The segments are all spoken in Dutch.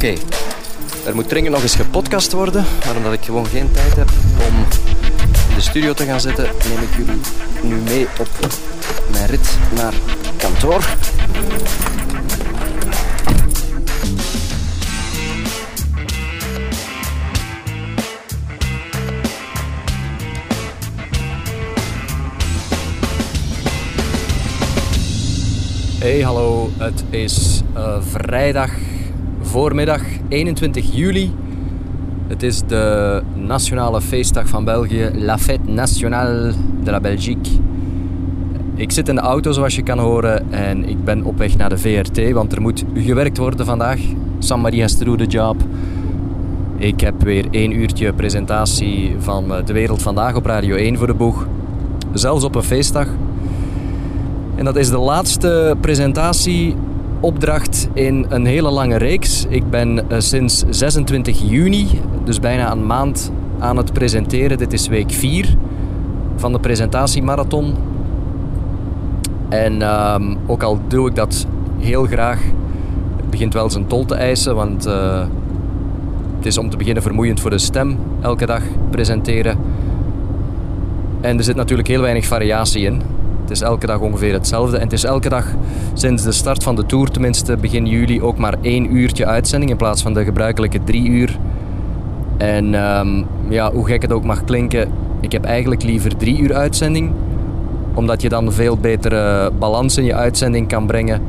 Oké, er moet dringend nog eens gepodcast worden, maar omdat ik gewoon geen tijd heb om in de studio te gaan zitten, neem ik jullie nu mee op mijn rit naar kantoor. Hey, hallo. Het is uh, vrijdag voormiddag 21 juli. Het is de nationale feestdag van België, La Fête Nationale de la Belgique. Ik zit in de auto zoals je kan horen en ik ben op weg naar de VRT, want er moet gewerkt worden vandaag. Sam-Marie has to do the job. Ik heb weer één uurtje presentatie van De Wereld Vandaag op Radio 1 voor de boeg. Zelfs op een feestdag. En dat is de laatste presentatieopdracht in een hele lange reeks. Ik ben uh, sinds 26 juni, dus bijna een maand, aan het presenteren. Dit is week 4 van de presentatiemarathon. En um, ook al doe ik dat heel graag, het begint wel zijn tol te eisen, want uh, het is om te beginnen vermoeiend voor de stem elke dag presenteren. En er zit natuurlijk heel weinig variatie in. Het is elke dag ongeveer hetzelfde. En het is elke dag sinds de start van de tour, tenminste begin juli, ook maar één uurtje uitzending in plaats van de gebruikelijke drie uur. En um, ja, hoe gek het ook mag klinken, ik heb eigenlijk liever drie uur uitzending. Omdat je dan veel betere balans in je uitzending kan brengen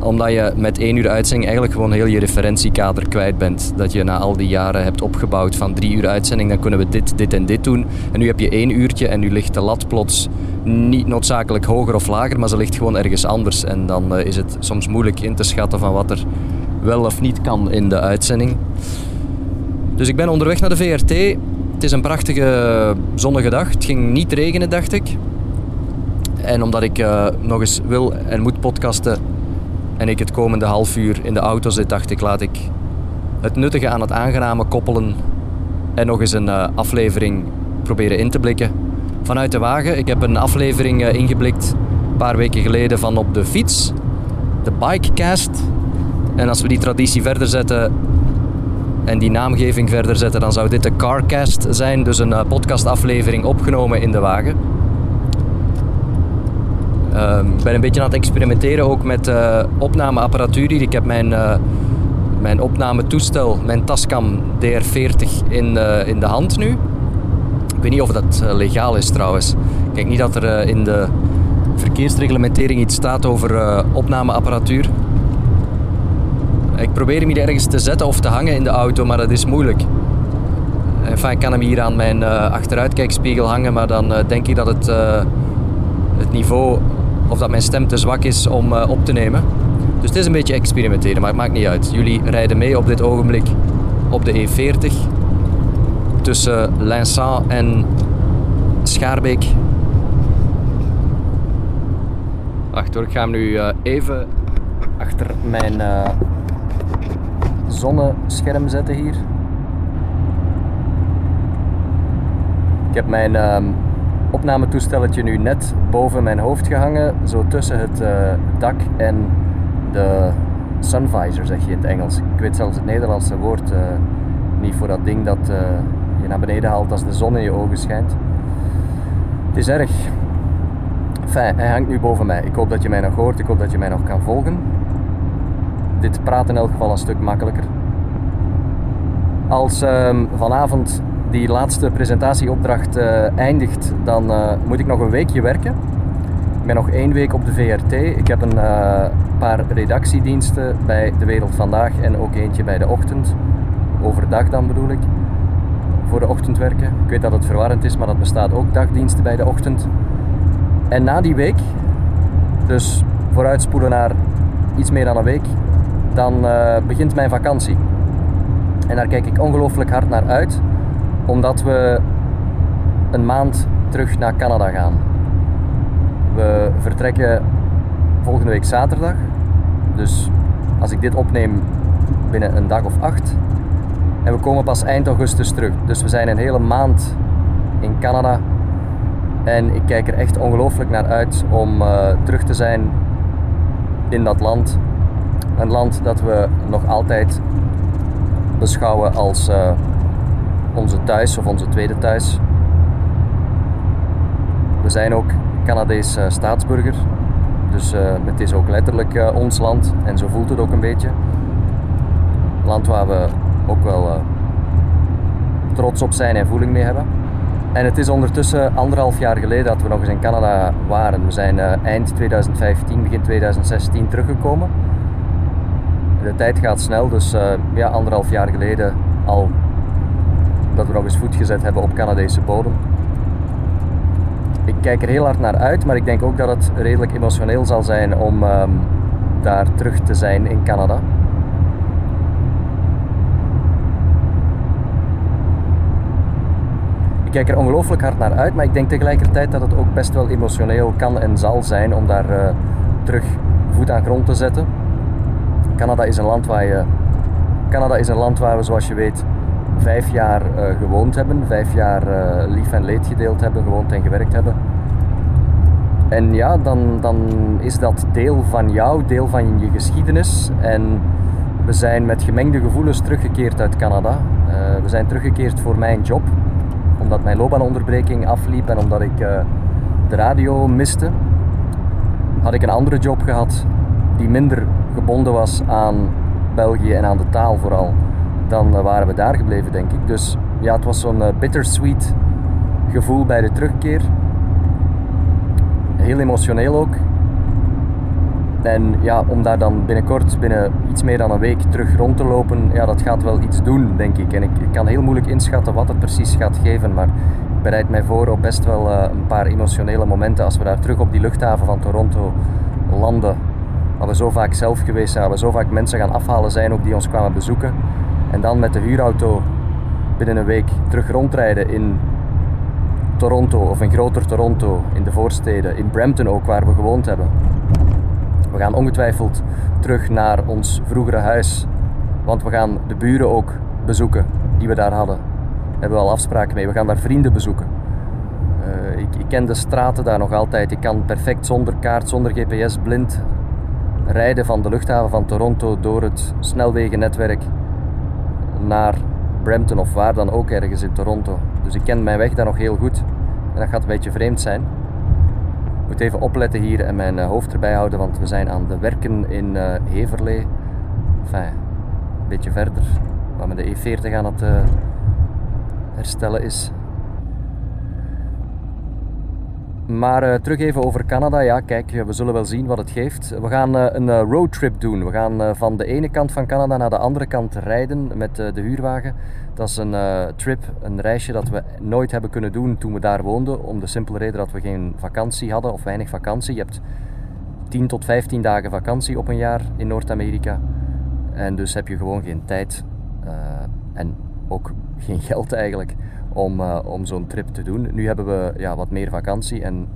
omdat je met één uur uitzending eigenlijk gewoon heel je referentiekader kwijt bent. Dat je na al die jaren hebt opgebouwd van drie uur uitzending, dan kunnen we dit, dit en dit doen. En nu heb je één uurtje en nu ligt de lat plots niet noodzakelijk hoger of lager, maar ze ligt gewoon ergens anders. En dan uh, is het soms moeilijk in te schatten van wat er wel of niet kan in de uitzending. Dus ik ben onderweg naar de VRT. Het is een prachtige zonnige dag. Het ging niet regenen, dacht ik. En omdat ik uh, nog eens wil en moet podcasten, en ik het komende half uur in de auto zit, dacht ik, laat ik het nuttige aan het aangename koppelen en nog eens een uh, aflevering proberen in te blikken. Vanuit de wagen. Ik heb een aflevering uh, ingeblikt een paar weken geleden van op de fiets, de Bikecast. En als we die traditie verder zetten en die naamgeving verder zetten, dan zou dit de Carcast zijn. Dus een uh, podcastaflevering opgenomen in de wagen. Uh, ik ben een beetje aan het experimenteren ook met uh, opnameapparatuur. Ik heb mijn, uh, mijn opnametoestel, mijn Tascam DR40 in, uh, in de hand nu. Ik weet niet of dat legaal is trouwens. Kijk niet dat er in de verkeersreglementering iets staat over opnameapparatuur. Ik probeer hem hier ergens te zetten of te hangen in de auto, maar dat is moeilijk. Enfin, ik kan hem hier aan mijn achteruitkijkspiegel hangen, maar dan denk ik dat het, het niveau of dat mijn stem te zwak is om uh, op te nemen. Dus het is een beetje experimenteren, maar het maakt niet uit. Jullie rijden mee op dit ogenblik op de E40 tussen Linsant en Schaarbeek. Wacht hoor, ik ga hem nu uh, even achter mijn uh, zonnescherm zetten hier. Ik heb mijn uh, opnametoestelletje nu net boven mijn hoofd gehangen, zo tussen het uh, dak en de sunvisor, zeg je in het Engels. Ik weet zelfs het Nederlandse woord uh, niet voor dat ding dat uh, je naar beneden haalt als de zon in je ogen schijnt. Het is erg. Fijn, hij hangt nu boven mij. Ik hoop dat je mij nog hoort, ik hoop dat je mij nog kan volgen. Dit praat in elk geval een stuk makkelijker. Als um, vanavond die laatste presentatieopdracht uh, eindigt, dan uh, moet ik nog een weekje werken. Ik ben nog één week op de VRT. Ik heb een uh, paar redactiediensten bij De Wereld Vandaag en ook eentje bij De Ochtend. Overdag dan bedoel ik. Voor de ochtend werken. Ik weet dat het verwarrend is, maar dat bestaat ook dagdiensten bij De Ochtend. En na die week, dus vooruitspoelen naar iets meer dan een week, dan begint mijn vakantie. En daar kijk ik ongelooflijk hard naar uit omdat we een maand terug naar Canada gaan. We vertrekken volgende week zaterdag. Dus als ik dit opneem binnen een dag of acht. En we komen pas eind augustus terug. Dus we zijn een hele maand in Canada. En ik kijk er echt ongelooflijk naar uit om uh, terug te zijn in dat land. Een land dat we nog altijd beschouwen als uh, onze thuis of onze tweede thuis. We zijn ook Canadees uh, staatsburger, dus uh, het is ook letterlijk ons land en zo voelt het ook een beetje. Land waar we ook wel trots op zijn en voeling mee hebben. En het is ondertussen anderhalf jaar geleden dat we nog eens in Canada waren. We zijn eind 2015, begin 2016 teruggekomen de tijd gaat snel, dus ja, anderhalf jaar geleden al eens voet gezet hebben op Canadese bodem. Ik kijk er heel hard naar uit, maar ik denk ook dat het redelijk emotioneel zal zijn om um, daar terug te zijn in Canada. Ik kijk er ongelooflijk hard naar uit, maar ik denk tegelijkertijd dat het ook best wel emotioneel kan en zal zijn om daar uh, terug voet aan grond te zetten. Canada is een land waar je. Canada is een land waar we, zoals je weet, vijf jaar uh, gewoond hebben, vijf jaar uh, lief en leed gedeeld hebben, gewoond en gewerkt hebben. En ja, dan, dan is dat deel van jou, deel van je geschiedenis. En we zijn met gemengde gevoelens teruggekeerd uit Canada. Uh, we zijn teruggekeerd voor mijn job, omdat mijn loopbaanonderbreking afliep en omdat ik de radio miste. Had ik een andere job gehad die minder gebonden was aan België en aan de taal vooral, dan eh, waren we daar gebleven, denk ik. Dus ja, het was zo'n eh, bittersweet gevoel bij de terugkeer. Heel emotioneel ook. En ja, om daar dan binnenkort, binnen iets meer dan een week, terug rond te lopen, ja, dat gaat wel iets doen, denk ik. En ik, kan heel moeilijk inschatten wat het precies gaat geven, maar ik bereid mij voor op best wel uh, een paar emotionele momenten als we daar terug op die luchthaven van Toronto landen waar we zo vaak zelf geweest zijn, waar we zo vaak mensen gaan afhalen zijn ook die ons kwamen bezoeken. En dan met de huurauto binnen een week terug rondrijden in Toronto of in groter Toronto, in de voorsteden, in Brampton ook, waar we gewoond hebben. We gaan ongetwijfeld terug naar ons vroegere huis, want we gaan de buren ook bezoeken die we daar hadden. Daar hebben we al afspraken mee. We gaan daar vrienden bezoeken. Uh, ik, ik, ken de straten daar nog altijd. Ik kan perfect zonder kaart, zonder GPS, blind rijden van de luchthaven van Toronto door het snelwegennetwerk naar Brampton of waar dan ook ergens in Toronto. Dus ik ken mijn weg daar nog heel goed en dat gaat een beetje vreemd zijn. Ik moet even opletten hier en mijn eh, hoofd erbij houden, want we zijn aan de werken in uh, Heverlee. Enfin, een beetje verder, waar men de E40 aan het uh, herstellen is. Maar uh, terug even over Canada. Ja, kijk, we zullen wel zien wat het geeft. We gaan uh, een roadtrip doen. We gaan van de ene kant van Canada naar de andere kant rijden met de huurwagen. Dat is een trip, een reisje dat we nooit hebben kunnen doen toen we daar woonden. Om de simpele reden dat we geen vakantie hadden of weinig vakantie. Je hebt 10 tot 15 dagen vakantie op een jaar in Noord-Amerika. En dus heb je gewoon geen tijd en ook geen geld eigenlijk om, uh, om zo'n trip te doen. Nu hebben we ja, wat meer vakantie en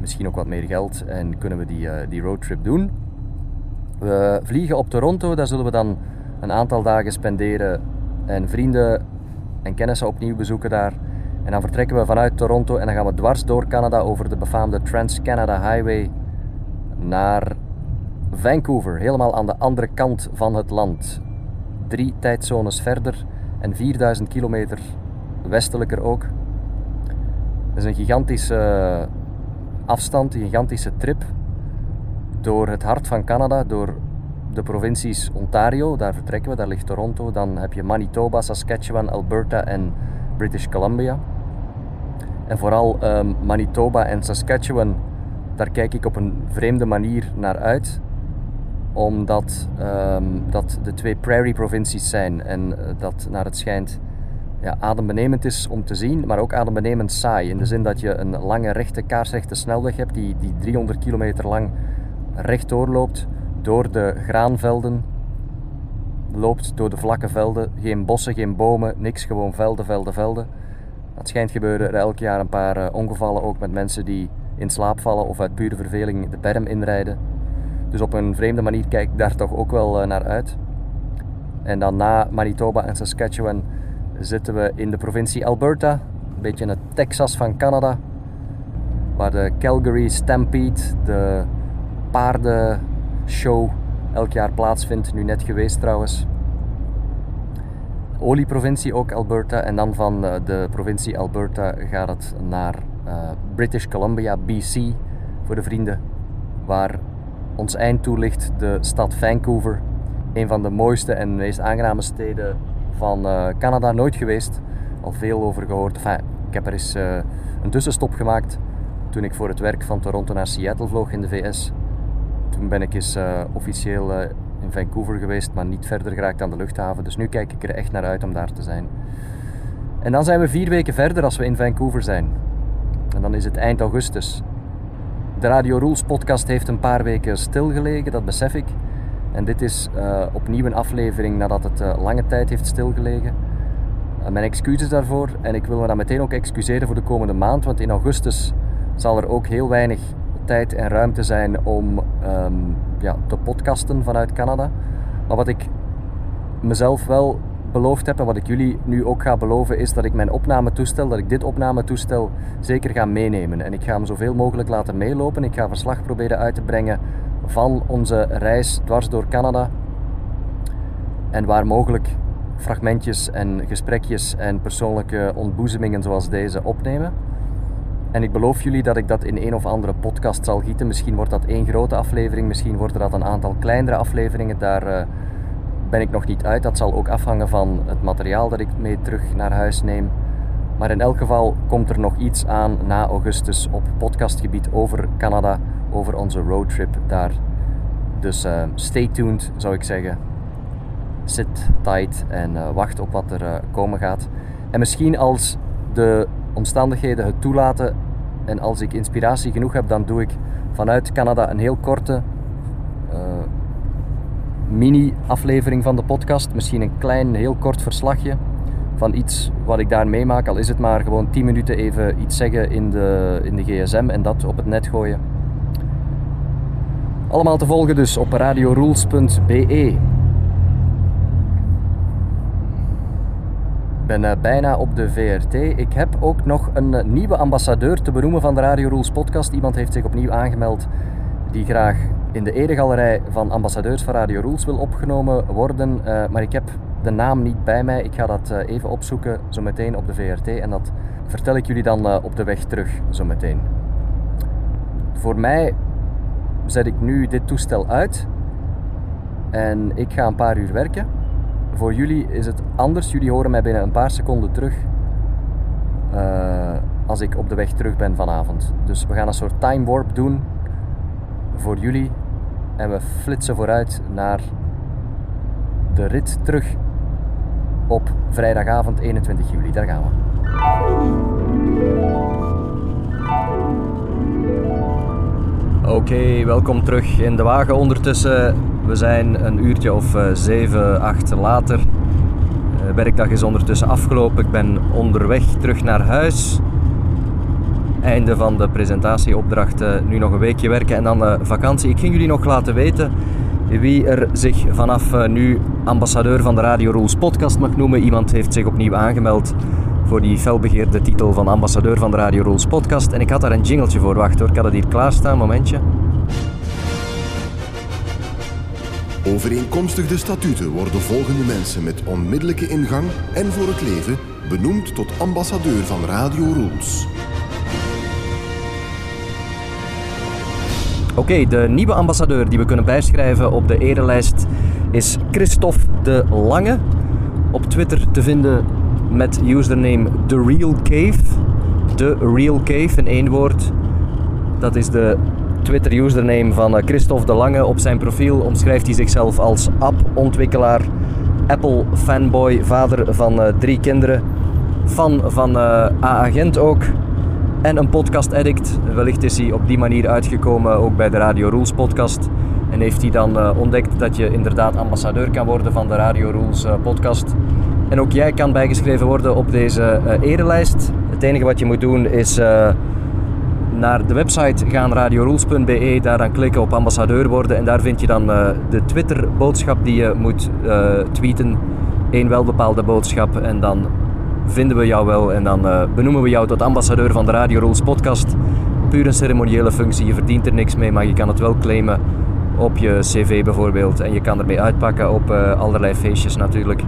misschien ook wat meer geld en kunnen we die, uh, die roadtrip doen. We vliegen op Toronto, daar zullen we dan een aantal dagen spenderen en vrienden en kennissen opnieuw bezoeken daar. En dan vertrekken we vanuit Toronto en dan gaan we dwars door Canada over de befaamde Trans-Canada Highway naar Vancouver, helemaal aan de andere kant van het land. Drie tijdzones verder en 4000 kilometer westelijker ook. Het is een gigantische eh, afstand, een gigantische trip door het hart van Canada, door de provincies Ontario, daar vertrekken we, daar ligt Toronto. Dan heb je Manitoba, Saskatchewan, Alberta en British Columbia. En vooral um, Manitoba en Saskatchewan, daar kijk ik op een vreemde manier naar uit. Omdat um, dat de twee prairie provincies zijn en uh, dat naar het schijnt ja, adembenemend is om te zien, maar ook adembenemend saai. In de zin dat je een lange, rechte, kaarsrechte snelweg hebt die, die 300 kilometer lang rechtdoor loopt door de graanvelden, loopt door de vlakke velden. Geen bossen, geen bomen, niks, gewoon velden, velden, velden. Het schijnt gebeuren er elk jaar een paar uh, ongevallen, ook met mensen die in slaap vallen of uit pure verveling de berm inrijden. Dus op een vreemde manier kijk ik daar toch ook wel uh, naar uit. En dan na Manitoba en Saskatchewan zitten we in de provincie Alberta, een beetje in het Texas van Canada, waar de Calgary Stampede, de paardenshow, elk jaar plaatsvindt. Nu net geweest trouwens. olieprovincie ook Alberta. En dan van de provincie Alberta gaat het naar British Columbia, BC, voor de vrienden. Waar ons eind toe ligt de stad Vancouver. Een van de mooiste en meest aangename steden van Canada. Nooit geweest, al veel over gehoord. Ik heb er eens een tussenstop gemaakt toen ik voor het werk van Toronto naar Seattle vloog in de VS. Toen ben ik eens uh, officieel in Vancouver geweest, maar niet verder geraakt aan de luchthaven. Dus nu kijk ik er echt naar uit om daar te zijn. En dan zijn we vier weken verder als we in Vancouver zijn. En dan is het eind augustus. De Radio Rules podcast heeft een paar weken stilgelegen, dat besef ik. En dit is uh, opnieuw een aflevering nadat het lange tijd heeft stilgelegen. mijn excuses daarvoor. En ik wil me dan meteen ook excuseren voor de komende maand, want in augustus zal er ook heel weinig tijd en ruimte zijn om um, ja, te podcasten vanuit Canada. Maar wat ik mezelf wel beloofd heb en wat ik jullie nu ook ga beloven is dat ik mijn opnametoestel, dat ik dit opnametoestel zeker ga meenemen. En ik ga hem zoveel mogelijk laten meelopen. Ik ga verslag proberen uit te brengen van onze reis dwars door Canada. En waar mogelijk fragmentjes en gesprekjes en persoonlijke ontboezemingen zoals deze opnemen. En ik beloof jullie dat ik dat in een of andere podcast zal gieten. Misschien wordt dat één grote aflevering, misschien worden dat een aantal kleinere afleveringen. Daar uh, ben ik nog niet uit. Dat zal ook afhangen van het materiaal dat ik mee terug naar huis neem. Maar in elk geval komt er nog iets aan na augustus op podcastgebied over Canada, over onze roadtrip daar. Dus uh, stay tuned, zou ik zeggen. Sit tight en uh, wacht op wat er komen gaat. En misschien als de omstandigheden het toelaten en als ik inspiratie genoeg heb, dan doe ik vanuit Canada een heel korte mini-aflevering van de podcast. Misschien een klein, heel kort verslagje van iets wat ik daar meemaak. Al is het maar gewoon 10 minuten even iets zeggen in de, in de gsm en dat op het net gooien. Allemaal te volgen dus op radiorules.be. ben uh, bijna op de VRT. Ik heb ook nog een uh, nieuwe ambassadeur te benoemen van de Radio Rules podcast. Iemand heeft zich opnieuw aangemeld die graag in de eregalerij van ambassadeurs van Radio Rules wil opgenomen worden. Uh, maar ik heb de naam niet bij mij. Ik ga dat even opzoeken zo meteen op de VRT en dat vertel ik jullie dan op de weg terug zo meteen. Voor mij zet ik nu dit toestel uit en ik ga een paar uur werken. Voor jullie is het anders. Jullie horen mij binnen een paar seconden terug. Uh, als ik op de weg terug ben vanavond. Dus we gaan een soort time warp doen voor jullie. En we flitsen vooruit naar de rit terug op vrijdagavond 21 juli. Daar gaan we. Oké, welkom terug in de wagen. Ondertussen we zijn een uurtje of uh, 7, 8 later. De werkdag is ondertussen afgelopen. Ik ben onderweg terug naar huis. Einde van de presentatieopdracht. nu nog een weekje werken en dan uh, vakantie. Ik ging jullie nog laten weten wie er zich vanaf uh, nu ambassadeur van de Radio Rules podcast mag noemen. Iemand heeft zich opnieuw aangemeld voor die felbegeerde titel van ambassadeur van de Radio Rules podcast. En ik had daar een jingeltje voor. Wacht hoor, ik had het hier klaarstaan. Momentje. Overeenkomstig de statuten worden volgende mensen met onmiddellijke ingang en voor het leven benoemd tot ambassadeur van Radio Rules. Oké, de nieuwe ambassadeur die we kunnen bijschrijven op de erelijst is Christophe de Lange. Op Twitter te vinden met username The Real Cave. Real Cave in één woord. Dat is de Twitter-username van eh, Christophe de Lange. Op zijn profiel omschrijft hij zichzelf als app-ontwikkelaar, Apple-fanboy, vader van uh, drie kinderen, fan van uh, A-agent ook en een podcast-addict. Wellicht is hij op die manier uitgekomen ook bij de Radio Rules podcast. En heeft hij dan uh, ontdekt dat je inderdaad ambassadeur kan worden van de Radio Rules uh, podcast. En ook jij kan bijgeschreven worden op deze uh, erelijst. Het enige wat je moet doen is naar de website gaan, radiorules.be, daar dan klikken op ambassadeur worden en daar vind je dan de Twitter-boodschap die je moet tweeten. Eén welbepaalde boodschap en dan vinden we jou wel en dan uh, benoemen we jou tot ambassadeur van de Radio Rules podcast. Puur een ceremoniële functie, je verdient er niks mee, maar je kan het wel claimen op je cv bijvoorbeeld en je kan ermee uitpakken op allerlei feestjes natuurlijk.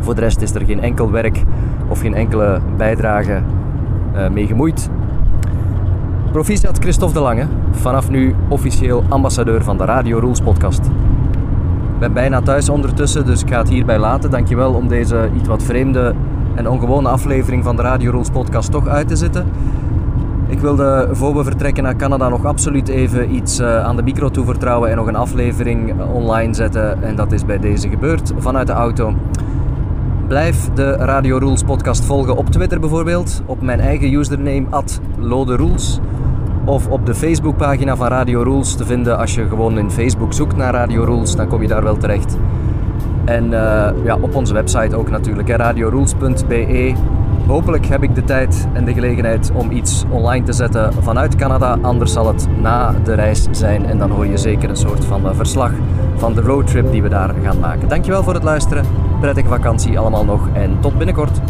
Voor de rest is er geen enkel werk of geen enkele bijdrage uh, mee gemoeid. Proficiat Christophe de Lange, vanaf nu officieel ambassadeur van de Radio Rules podcast. Ik ben bijna thuis ondertussen, dus ik ga het hierbij laten. Dankjewel om deze iets wat vreemde en ongewone aflevering van de Radio Rules podcast toch uit te zitten. Ik wilde voor we vertrekken naar Canada nog absoluut even iets uh, aan de micro toevertrouwen en nog een aflevering online zetten. En dat is bij deze gebeurd vanuit de auto. Blijf de Radio Rules podcast volgen op Twitter bijvoorbeeld, op mijn eigen username @loderules of op de Facebookpagina van Radio Rules te vinden. Als je gewoon in Facebook zoekt naar Radio Rules, dan kom je daar wel terecht. En uh, ja, op onze website ook natuurlijk, radiorules.be. Hopelijk heb ik de tijd en de gelegenheid om iets online te zetten vanuit Canada. Anders zal het na de reis zijn en dan hoor je zeker een soort van eh, verslag van de roadtrip die we daar gaan maken. Dankjewel voor het luisteren. Prettige vakantie allemaal nog en tot binnenkort.